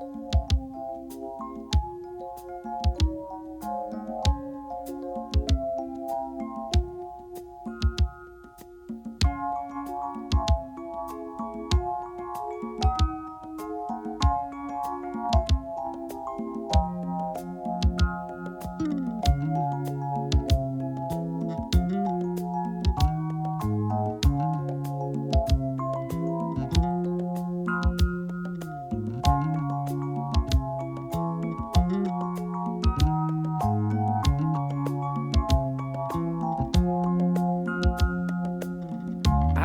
うん。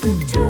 to